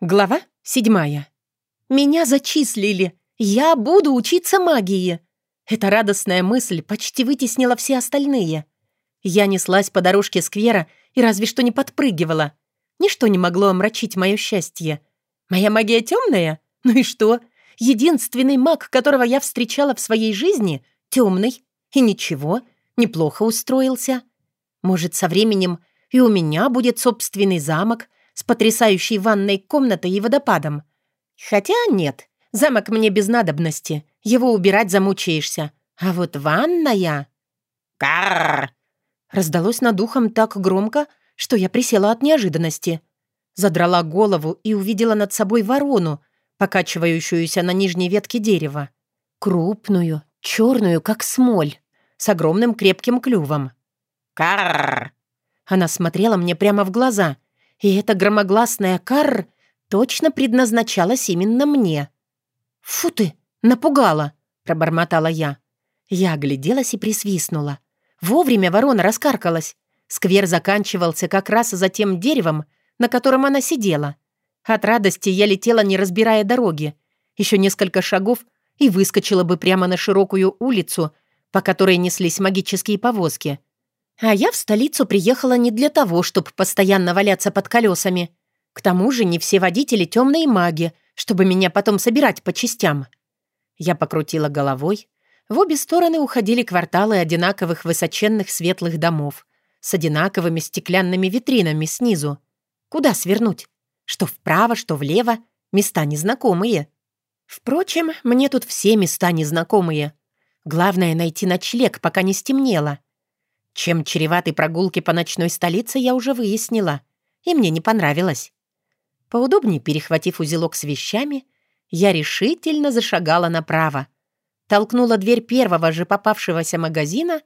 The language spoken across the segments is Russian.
Глава седьмая. Меня зачислили. Я буду учиться магии. Эта радостная мысль почти вытеснила все остальные. Я неслась по дорожке сквера и разве что не подпрыгивала. Ничто не могло омрачить мое счастье. Моя магия темная? Ну и что? Единственный маг, которого я встречала в своей жизни, темный. И ничего, неплохо устроился. Может, со временем и у меня будет собственный замок, с потрясающей ванной комнатой и водопадом. Хотя нет, замок мне без надобности, его убирать замучаешься. А вот ванная... «Карр!» Раздалось над ухом так громко, что я присела от неожиданности. Задрала голову и увидела над собой ворону, покачивающуюся на нижней ветке дерева. Крупную, черную, как смоль, с огромным крепким клювом. «Карр!» Она смотрела мне прямо в глаза, и эта громогласная «карр» точно предназначалась именно мне. «Фу ты, напугала!» — пробормотала я. Я огляделась и присвистнула. Вовремя ворона раскаркалась. Сквер заканчивался как раз за тем деревом, на котором она сидела. От радости я летела, не разбирая дороги. Еще несколько шагов и выскочила бы прямо на широкую улицу, по которой неслись магические повозки. А я в столицу приехала не для того, чтобы постоянно валяться под колесами. К тому же не все водители темные маги, чтобы меня потом собирать по частям. Я покрутила головой. В обе стороны уходили кварталы одинаковых высоченных светлых домов с одинаковыми стеклянными витринами снизу. Куда свернуть? Что вправо, что влево. Места незнакомые. Впрочем, мне тут все места незнакомые. Главное — найти ночлег, пока не стемнело. Чем чреваты прогулки по ночной столице, я уже выяснила, и мне не понравилось. Поудобнее перехватив узелок с вещами, я решительно зашагала направо, толкнула дверь первого же попавшегося магазина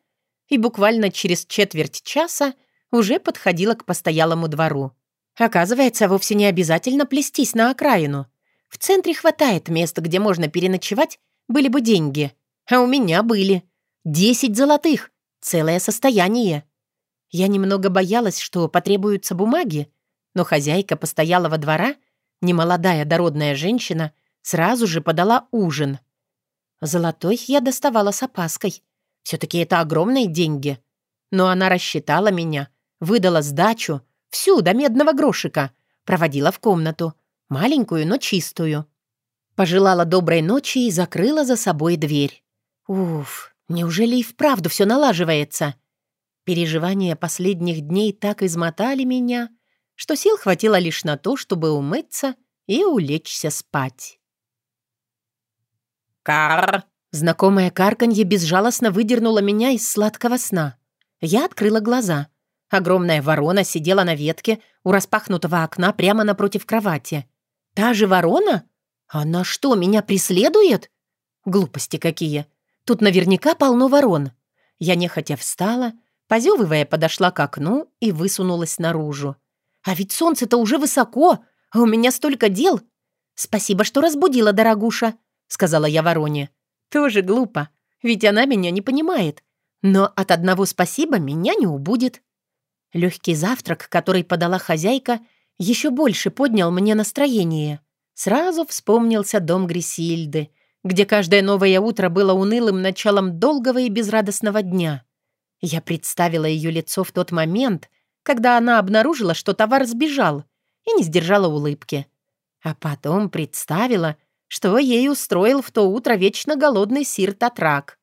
и буквально через четверть часа уже подходила к постоялому двору. Оказывается, вовсе не обязательно плестись на окраину. В центре хватает мест, где можно переночевать, были бы деньги. А у меня были. Десять золотых — Целое состояние. Я немного боялась, что потребуются бумаги, но хозяйка постоялого двора, немолодая дородная женщина, сразу же подала ужин. Золотой я доставала с опаской. Все-таки это огромные деньги. Но она рассчитала меня, выдала сдачу, всю до медного грошика, проводила в комнату, маленькую, но чистую. Пожелала доброй ночи и закрыла за собой дверь. Уф, Неужели и вправду все налаживается? Переживания последних дней так измотали меня, что сил хватило лишь на то, чтобы умыться и улечься спать. «Кар!» Знакомое карканье безжалостно выдернуло меня из сладкого сна. Я открыла глаза. Огромная ворона сидела на ветке у распахнутого окна прямо напротив кровати. «Та же ворона? Она что, меня преследует?» Глупости какие. Тут наверняка полно ворон. Я нехотя встала, позевывая, подошла к окну и высунулась наружу. А ведь солнце-то уже высоко, а у меня столько дел. Спасибо, что разбудила, дорогуша, сказала я вороне. Тоже глупо, ведь она меня не понимает. Но от одного спасибо меня не убудет. Легкий завтрак, который подала хозяйка, еще больше поднял мне настроение. Сразу вспомнился дом Грисильды, где каждое новое утро было унылым началом долгого и безрадостного дня. Я представила ее лицо в тот момент, когда она обнаружила, что товар сбежал, и не сдержала улыбки. А потом представила, что ей устроил в то утро вечно голодный сир Татрак.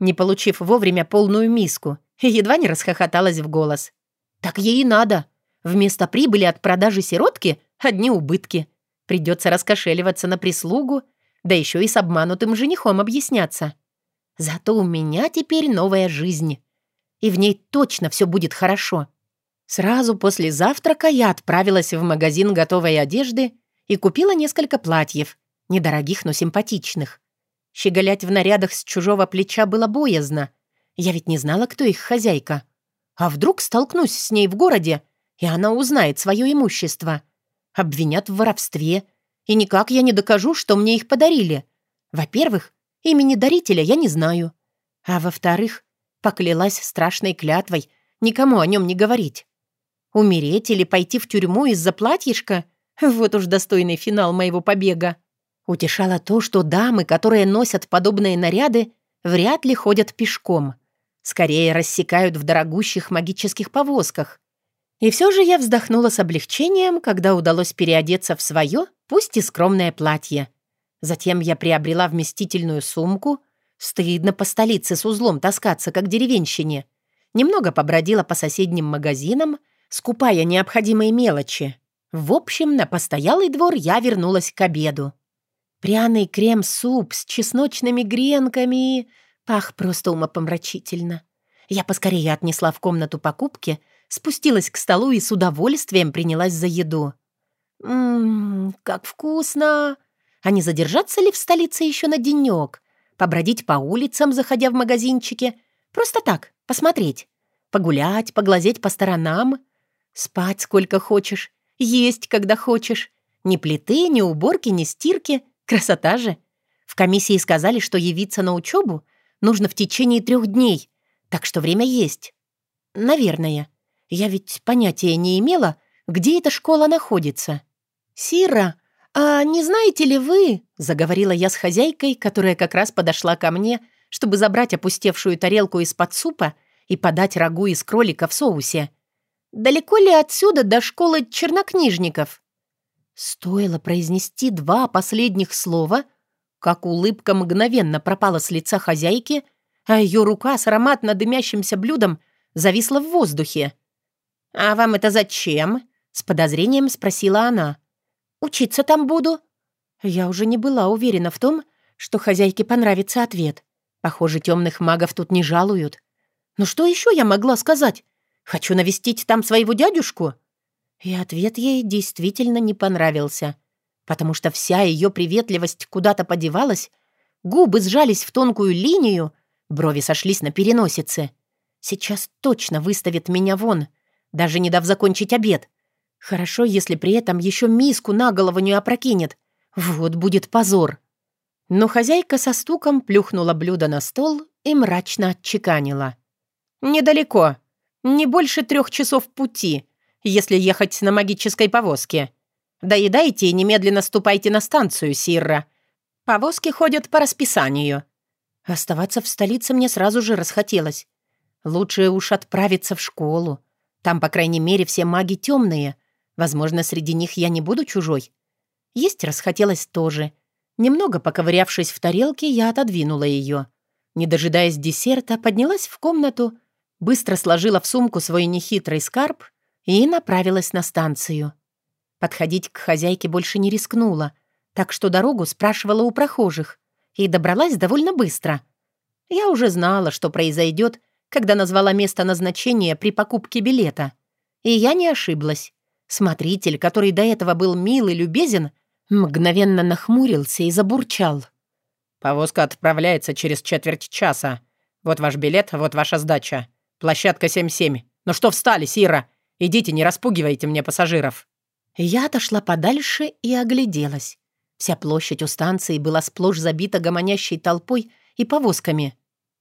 Не получив вовремя полную миску, едва не расхохоталась в голос. «Так ей и надо. Вместо прибыли от продажи сиротки — одни убытки. Придется раскошеливаться на прислугу — да еще и с обманутым женихом объясняться. Зато у меня теперь новая жизнь, и в ней точно все будет хорошо. Сразу после завтрака я отправилась в магазин готовой одежды и купила несколько платьев, недорогих, но симпатичных. Щеголять в нарядах с чужого плеча было боязно. Я ведь не знала, кто их хозяйка. А вдруг столкнусь с ней в городе, и она узнает свое имущество. Обвинят в воровстве — и никак я не докажу, что мне их подарили. Во-первых, имени дарителя я не знаю. А во-вторых, поклялась страшной клятвой никому о нем не говорить. Умереть или пойти в тюрьму из-за платьишка Вот уж достойный финал моего побега. Утешало то, что дамы, которые носят подобные наряды, вряд ли ходят пешком. Скорее рассекают в дорогущих магических повозках. И все же я вздохнула с облегчением, когда удалось переодеться в свое, пусть и скромное платье. Затем я приобрела вместительную сумку. Стыдно по столице с узлом таскаться, как деревенщине. Немного побродила по соседним магазинам, скупая необходимые мелочи. В общем, на постоялый двор я вернулась к обеду. Пряный крем-суп с чесночными гренками пах просто умопомрачительно. Я поскорее отнесла в комнату покупки, спустилась к столу и с удовольствием принялась за еду. «Ммм, как вкусно! А не задержаться ли в столице еще на денек? Побродить по улицам, заходя в магазинчики? Просто так, посмотреть. Погулять, поглазеть по сторонам. Спать сколько хочешь, есть когда хочешь. Ни плиты, ни уборки, ни стирки. Красота же. В комиссии сказали, что явиться на учебу нужно в течение трех дней, так что время есть. Наверное. Я ведь понятия не имела, где эта школа находится. «Сира, а не знаете ли вы...» — заговорила я с хозяйкой, которая как раз подошла ко мне, чтобы забрать опустевшую тарелку из-под супа и подать рагу из кролика в соусе. «Далеко ли отсюда до школы чернокнижников?» Стоило произнести два последних слова, как улыбка мгновенно пропала с лица хозяйки, а ее рука с ароматно дымящимся блюдом зависла в воздухе. «А вам это зачем?» — с подозрением спросила она. «Учиться там буду». Я уже не была уверена в том, что хозяйке понравится ответ. Похоже, темных магов тут не жалуют. Но что еще я могла сказать? Хочу навестить там своего дядюшку?» И ответ ей действительно не понравился, потому что вся ее приветливость куда-то подевалась, губы сжались в тонкую линию, брови сошлись на переносице. Сейчас точно выставит меня вон, даже не дав закончить обед. Хорошо, если при этом еще миску на голову не опрокинет. Вот будет позор. Но хозяйка со стуком плюхнула блюдо на стол и мрачно отчеканила. «Недалеко. Не больше трех часов пути если ехать на магической повозке. Доедайте и немедленно ступайте на станцию, Сирра. Повозки ходят по расписанию». Оставаться в столице мне сразу же расхотелось. Лучше уж отправиться в школу. Там, по крайней мере, все маги темные. Возможно, среди них я не буду чужой. Есть расхотелось тоже. Немного поковырявшись в тарелке, я отодвинула ее. Не дожидаясь десерта, поднялась в комнату, быстро сложила в сумку свой нехитрый скарб и направилась на станцию. Подходить к хозяйке больше не рискнула, так что дорогу спрашивала у прохожих и добралась довольно быстро. Я уже знала, что произойдет, когда назвала место назначения при покупке билета. И я не ошиблась. Смотритель, который до этого был мил и любезен, мгновенно нахмурился и забурчал. «Повозка отправляется через четверть часа. Вот ваш билет, вот ваша сдача. Площадка 7-7. Ну что встали, Сира? Идите, не распугивайте мне пассажиров». Я отошла подальше и огляделась. Вся площадь у станции была сплошь забита гомонящей толпой и повозками.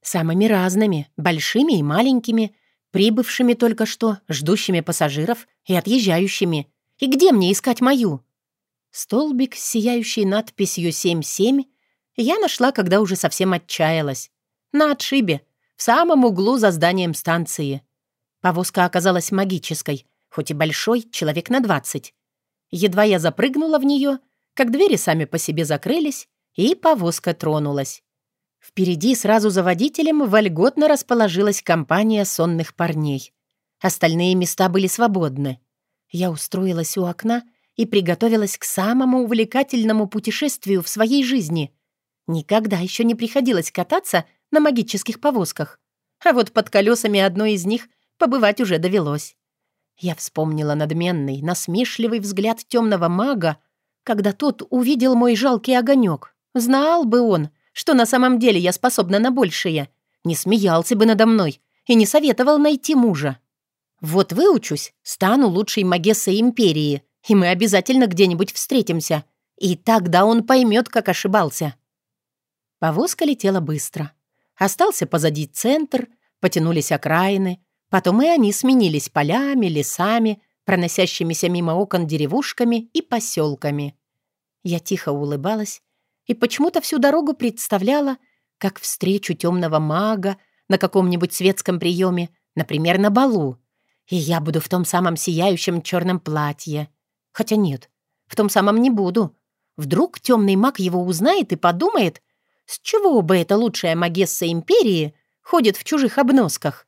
Самыми разными, большими и маленькими, прибывшими только что, ждущими пассажиров и отъезжающими. И где мне искать мою? Столбик с сияющей надписью «7-7» я нашла, когда уже совсем отчаялась. На отшибе, в самом углу за зданием станции. Повозка оказалась магической, хоть и большой, человек на двадцать. Едва я запрыгнула в нее, как двери сами по себе закрылись, и повозка тронулась. Впереди сразу за водителем вольготно расположилась компания сонных парней. Остальные места были свободны. Я устроилась у окна и приготовилась к самому увлекательному путешествию в своей жизни. Никогда еще не приходилось кататься на магических повозках. А вот под колесами одной из них побывать уже довелось. Я вспомнила надменный, насмешливый взгляд темного мага, когда тот увидел мой жалкий огонек. Знал бы он, что на самом деле я способна на большее. Не смеялся бы надо мной и не советовал найти мужа. Вот выучусь, стану лучшей магессой империи, и мы обязательно где-нибудь встретимся. И тогда он поймет, как ошибался. Повозка летела быстро. Остался позади центр, потянулись окраины, Потом и они сменились полями, лесами, проносящимися мимо окон деревушками и поселками. Я тихо улыбалась и почему-то всю дорогу представляла, как встречу темного мага на каком-нибудь светском приеме, например, на балу. И я буду в том самом сияющем черном платье. Хотя нет, в том самом не буду. Вдруг темный маг его узнает и подумает, с чего бы эта лучшая магесса империи ходит в чужих обносках.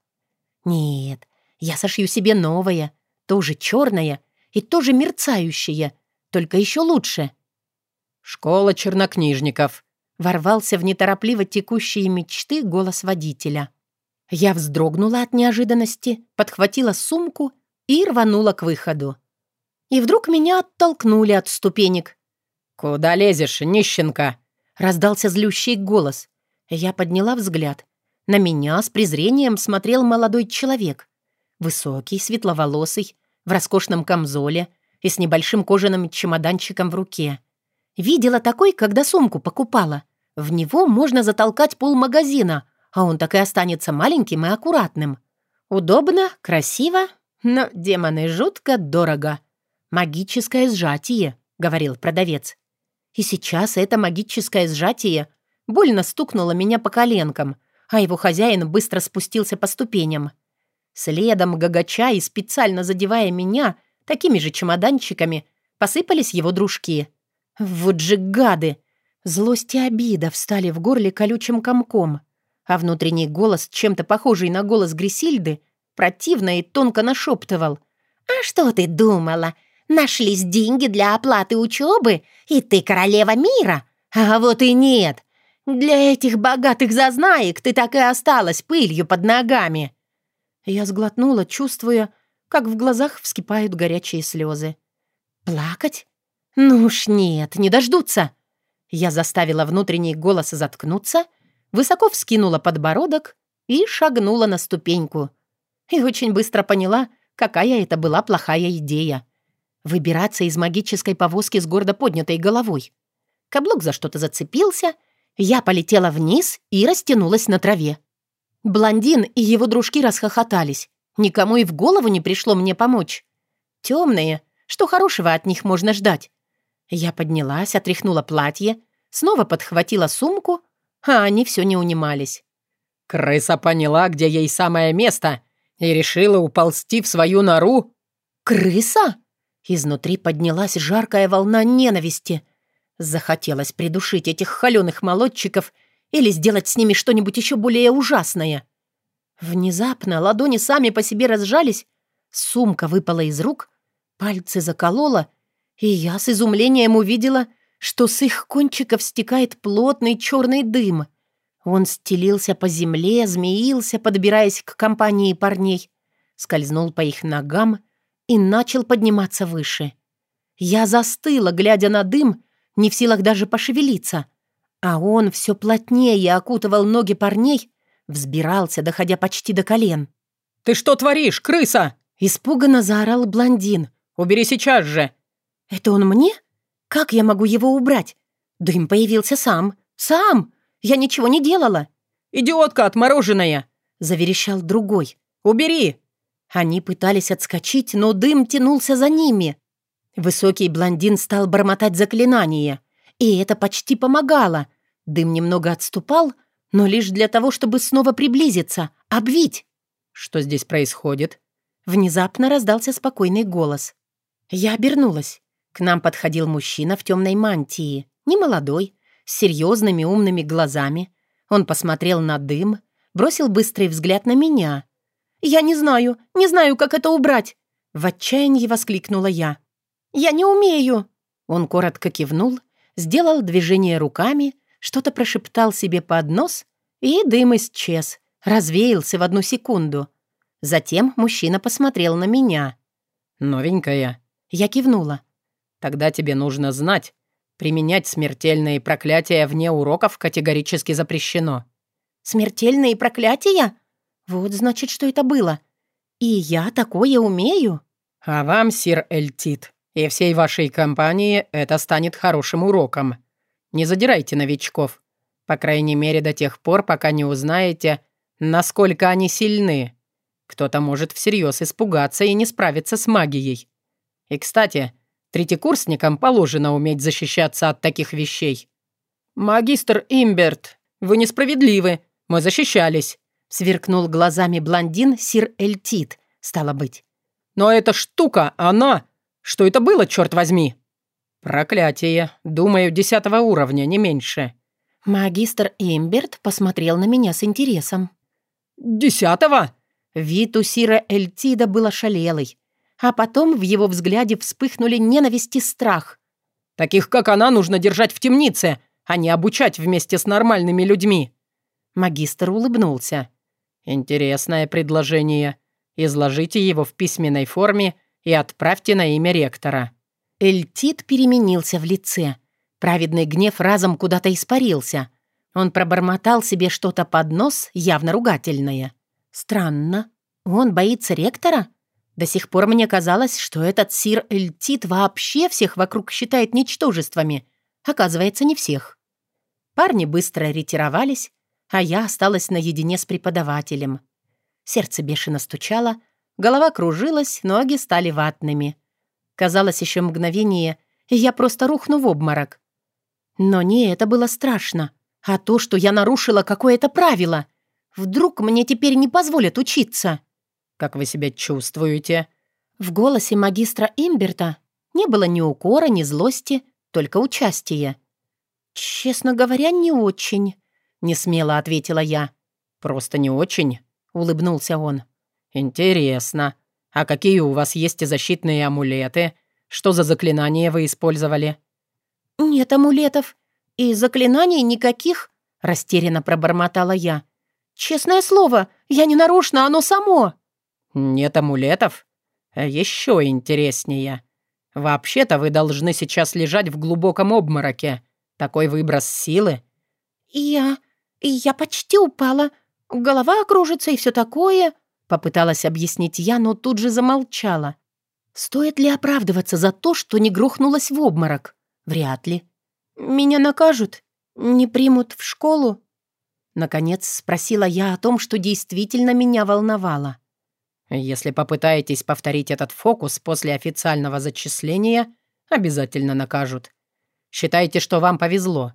Нет, я сошью себе новое, тоже черное и тоже мерцающее, только еще лучше. «Школа чернокнижников», — ворвался в неторопливо текущие мечты голос водителя. Я вздрогнула от неожиданности, подхватила сумку и рванула к выходу. И вдруг меня оттолкнули от ступенек. «Куда лезешь, нищенка?» — раздался злющий голос. Я подняла взгляд. На меня с презрением смотрел молодой человек. Высокий, светловолосый, в роскошном камзоле и с небольшим кожаным чемоданчиком в руке. Видела такой, когда сумку покупала. В него можно затолкать полмагазина, а он так и останется маленьким и аккуратным. Удобно, красиво, но, демоны, жутко дорого. «Магическое сжатие», — говорил продавец. И сейчас это магическое сжатие больно стукнуло меня по коленкам, а его хозяин быстро спустился по ступеням. Следом, гагача и специально задевая меня такими же чемоданчиками, посыпались его дружки. Вот же гады! Злость и обида встали в горле колючим комком, а внутренний голос, чем-то похожий на голос Грисильды, противно и тонко нашептывал. «А что ты думала? Нашлись деньги для оплаты учебы, и ты королева мира. А вот и нет. Для этих богатых зазнаек ты так и осталась пылью под ногами». Я сглотнула, чувствуя, как в глазах вскипают горячие слезы. «Плакать? Ну уж нет, не дождутся!» Я заставила внутренний голос заткнуться, высоко вскинула подбородок и шагнула на ступеньку. И очень быстро поняла, какая это была плохая идея. Выбираться из магической повозки с гордо поднятой головой. Каблук за что-то зацепился, я полетела вниз и растянулась на траве. Блондин и его дружки расхохотались. Никому и в голову не пришло мне помочь. Темные, что хорошего от них можно ждать? Я поднялась, отряхнула платье, снова подхватила сумку, а они все не унимались. «Крыса поняла, где ей самое место, и решила уползти в свою нору». «Крыса?» Изнутри поднялась жаркая волна ненависти. Захотелось придушить этих холеных молодчиков или сделать с ними что-нибудь еще более ужасное. Внезапно ладони сами по себе разжались, сумка выпала из рук, пальцы заколола, и я с изумлением увидела, что с их кончиков стекает плотный черный дым. Он стелился по земле, змеился, подбираясь к компании парней, скользнул по их ногам и начал подниматься выше. Я застыла, глядя на дым, не в силах даже пошевелиться. А он все плотнее окутывал ноги парней, взбирался, доходя почти до колен. «Ты что творишь, крыса?» Испуганно заорал блондин. «Убери сейчас же!» «Это он мне? Как я могу его убрать? Дым появился сам. Сам! Я ничего не делала!» «Идиотка отмороженная!» — заверещал другой. «Убери!» Они пытались отскочить, но дым тянулся за ними. Высокий блондин стал бормотать заклинание, и это почти помогало. Дым немного отступал, но лишь для того, чтобы снова приблизиться, обвить. «Что здесь происходит?» Внезапно раздался спокойный голос. Я обернулась. К нам подходил мужчина в темной мантии, немолодой, с серьезными умными глазами. Он посмотрел на дым, бросил быстрый взгляд на меня — «Я не знаю, не знаю, как это убрать!» В отчаянии воскликнула я. «Я не умею!» Он коротко кивнул, сделал движение руками, что-то прошептал себе под нос, и дым исчез, развеялся в одну секунду. Затем мужчина посмотрел на меня. «Новенькая?» Я кивнула. «Тогда тебе нужно знать, применять смертельные проклятия вне уроков категорически запрещено». «Смертельные проклятия?» Вот значит, что это было. И я такое умею? А вам, сир Эльтит, и всей вашей компании это станет хорошим уроком. Не задирайте новичков. По крайней мере, до тех пор, пока не узнаете, насколько они сильны. Кто-то может всерьез испугаться и не справиться с магией. И, кстати, третьекурсникам положено уметь защищаться от таких вещей. «Магистр Имберт, вы несправедливы. Мы защищались», — сверкнул глазами блондин Сир Эльтит, стало быть. «Но эта штука, она... Что это было, черт возьми?» «Проклятие. Думаю, десятого уровня, не меньше». Магистр Имберт посмотрел на меня с интересом. «Десятого?» Вид у Сира Эльтида был ошалелый, а потом в его взгляде вспыхнули ненависть и страх. «Таких, как она, нужно держать в темнице, а не обучать вместе с нормальными людьми». Магистр улыбнулся. «Интересное предложение. Изложите его в письменной форме и отправьте на имя ректора». Эльтит переменился в лице. Праведный гнев разом куда-то испарился. Он пробормотал себе что-то под нос, явно ругательное. Странно. Он боится ректора? До сих пор мне казалось, что этот сир Эльтит вообще всех вокруг считает ничтожествами. Оказывается, не всех. Парни быстро ретировались, а я осталась наедине с преподавателем. Сердце бешено стучало, голова кружилась, ноги стали ватными. Казалось, еще мгновение, я просто рухну в обморок. Но не это было страшно, а то, что я нарушила какое-то правило. Вдруг мне теперь не позволят учиться. «Как вы себя чувствуете?» В голосе магистра Имберта не было ни укора, ни злости, только участие. «Честно говоря, не очень», — несмело ответила я. «Просто не очень?» — улыбнулся он. «Интересно. А какие у вас есть защитные амулеты? Что за заклинания вы использовали?» «Нет амулетов. И заклинаний никаких», — растерянно пробормотала я. «Честное слово, я не нарочно, оно само». «Нет амулетов? Еще интереснее. Вообще-то вы должны сейчас лежать в глубоком обмороке. Такой выброс силы». «Я... я почти упала. Голова окружится и все такое», — попыталась объяснить я, но тут же замолчала. «Стоит ли оправдываться за то, что не грохнулась в обморок? Вряд ли. Меня накажут? Не примут в школу?» Наконец спросила я о том, что действительно меня волновало. «Если попытаетесь повторить этот фокус после официального зачисления, обязательно накажут. Считайте, что вам повезло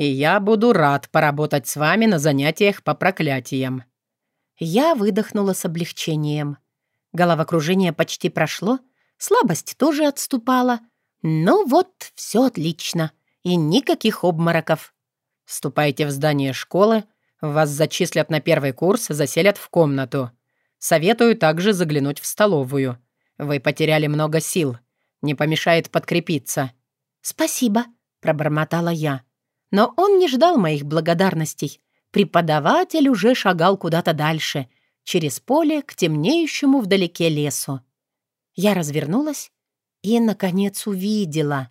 и я буду рад поработать с вами на занятиях по проклятиям». Я выдохнула с облегчением. Головокружение почти прошло, слабость тоже отступала. Ну вот, все отлично, и никаких обмороков. Вступайте в здание школы, вас зачислят на первый курс, заселят в комнату. Советую также заглянуть в столовую. Вы потеряли много сил. Не помешает подкрепиться». «Спасибо», — пробормотала я. Но он не ждал моих благодарностей. Преподаватель уже шагал куда-то дальше, через поле к темнеющему вдалеке лесу. Я развернулась и, наконец, увидела.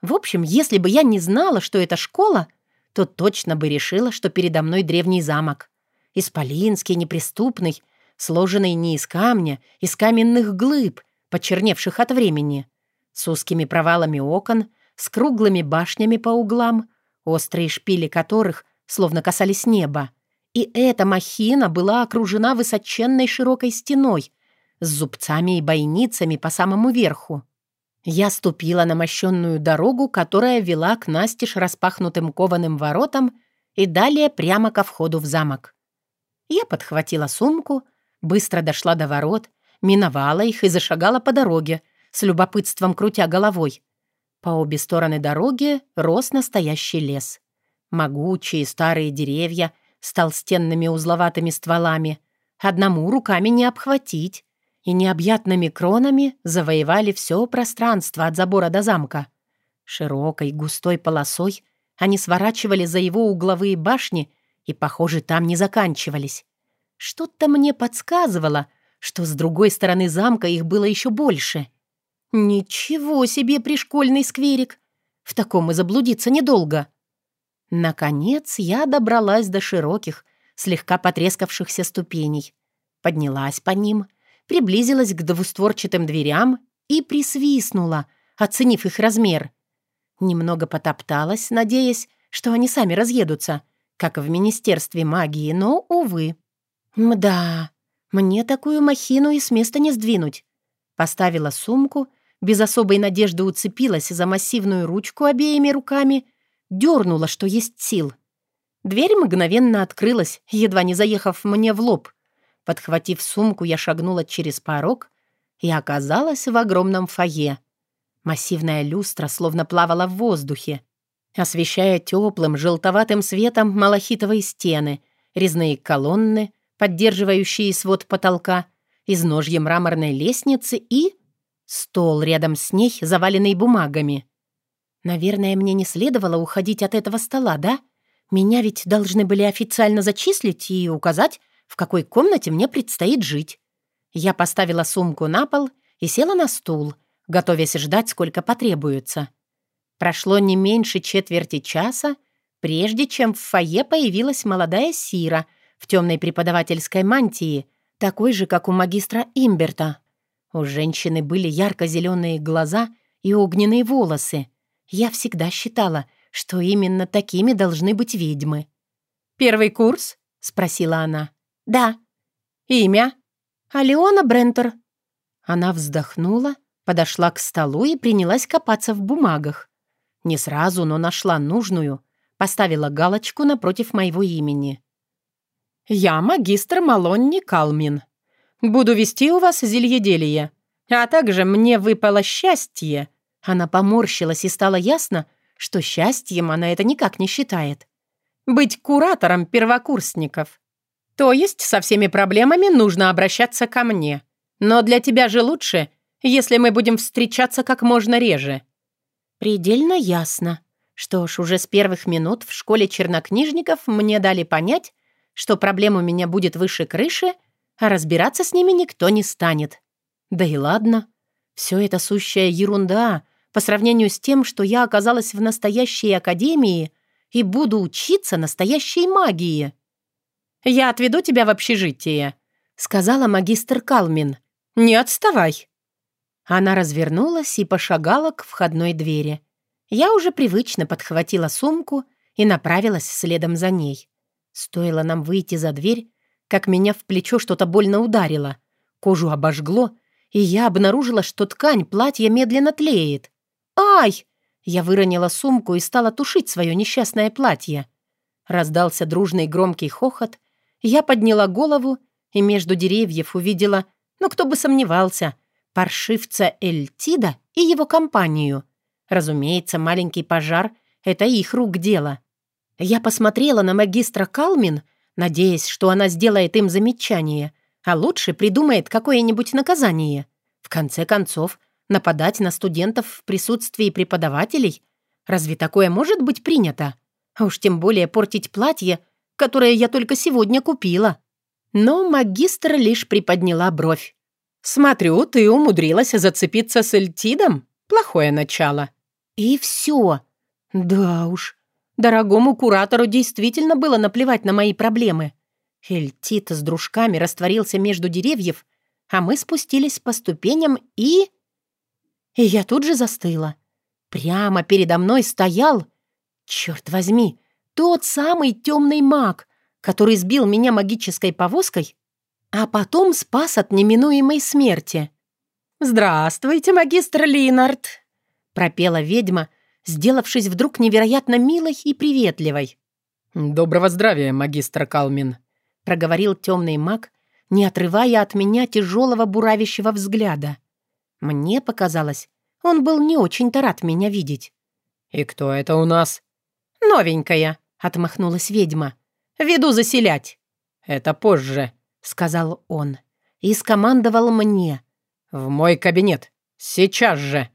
В общем, если бы я не знала, что это школа, то точно бы решила, что передо мной древний замок. Исполинский, неприступный, сложенный не из камня, из каменных глыб, почерневших от времени, с узкими провалами окон, с круглыми башнями по углам, острые шпили которых словно касались неба. И эта махина была окружена высоченной широкой стеной с зубцами и бойницами по самому верху. Я ступила на мощенную дорогу, которая вела к настежь распахнутым кованым воротам и далее прямо ко входу в замок. Я подхватила сумку, быстро дошла до ворот, миновала их и зашагала по дороге, с любопытством крутя головой. По обе стороны дороги рос настоящий лес. Могучие старые деревья с толстенными узловатыми стволами. Одному руками не обхватить. И необъятными кронами завоевали все пространство от забора до замка. Широкой густой полосой они сворачивали за его угловые башни и, похоже, там не заканчивались. Что-то мне подсказывало, что с другой стороны замка их было еще больше — «Ничего себе пришкольный скверик! В таком и заблудиться недолго!» Наконец я добралась до широких, слегка потрескавшихся ступеней. Поднялась по ним, приблизилась к двустворчатым дверям и присвистнула, оценив их размер. Немного потопталась, надеясь, что они сами разъедутся, как в Министерстве магии, но, увы. Мда, Мне такую махину и с места не сдвинуть. Поставила сумку, без особой надежды уцепилась за массивную ручку обеими руками, дернула, что есть сил. Дверь мгновенно открылась, едва не заехав мне в лоб. Подхватив сумку, я шагнула через порог и оказалась в огромном фойе. Массивная люстра словно плавала в воздухе, освещая теплым желтоватым светом малахитовые стены, резные колонны, поддерживающие свод потолка, изножье мраморной лестницы и... стол рядом с ней, заваленный бумагами. Наверное, мне не следовало уходить от этого стола, да? Меня ведь должны были официально зачислить и указать, в какой комнате мне предстоит жить. Я поставила сумку на пол и села на стул, готовясь ждать, сколько потребуется. Прошло не меньше четверти часа, прежде чем в фойе появилась молодая Сира в темной преподавательской мантии, такой же, как у магистра Имберта. У женщины были ярко-зеленые глаза и огненные волосы. Я всегда считала, что именно такими должны быть ведьмы. «Первый курс?» — спросила она. «Да». «Имя?» «Алеона Брентер». Она вздохнула, подошла к столу и принялась копаться в бумагах. Не сразу, но нашла нужную, поставила галочку напротив моего имени. «Я магистр Малонни Калмин. Буду вести у вас зельеделие. А также мне выпало счастье». Она поморщилась, и стало ясно, что счастьем она это никак не считает. «Быть куратором первокурсников. То есть со всеми проблемами нужно обращаться ко мне. Но для тебя же лучше, если мы будем встречаться как можно реже». «Предельно ясно. Что ж, уже с первых минут в школе чернокнижников мне дали понять, что проблем у меня будет выше крыши, а разбираться с ними никто не станет. Да и ладно. Все это сущая ерунда по сравнению с тем, что я оказалась в настоящей академии и буду учиться настоящей магии». «Я отведу тебя в общежитие», — сказала магистр Калмин. «Не отставай». Она развернулась и пошагала к входной двери. Я уже привычно подхватила сумку и направилась следом за ней. Стоило нам выйти за дверь, как меня в плечо что-то больно ударило. Кожу обожгло, и я обнаружила, что ткань платья медленно тлеет. «Ай!» Я выронила сумку и стала тушить свое несчастное платье. Раздался дружный громкий хохот, я подняла голову и между деревьев увидела, ну кто бы сомневался, паршивца Эльтида и его компанию. Разумеется, маленький пожар — это их рук дело. Я посмотрела на магистра Калмин, надеясь, что она сделает им замечание, а лучше придумает какое-нибудь наказание. В конце концов, нападать на студентов в присутствии преподавателей — разве такое может быть принято? А уж тем более портить платье — которое я только сегодня купила». Но магистр лишь приподняла бровь. «Смотрю, ты умудрилась зацепиться с Эльтидом? Плохое начало». «И все. Да уж, дорогому куратору действительно было наплевать на мои проблемы. Эльтид с дружками растворился между деревьев, а мы спустились по ступеням и... И я тут же застыла. Прямо передо мной стоял... Черт возьми, тот самый темный маг, который сбил меня магической повозкой, а потом спас от неминуемой смерти. «Здравствуйте, магистр Линард!» — пропела ведьма, сделавшись вдруг невероятно милой и приветливой. «Доброго здравия, магистр Калмин», — проговорил темный маг, не отрывая от меня тяжелого буравящего взгляда. Мне показалось, он был не очень-то рад меня видеть. «И кто это у нас?» «Новенькая», отмахнулась ведьма. «Веду заселять». «Это позже», — сказал он. И скомандовал мне. «В мой кабинет. Сейчас же».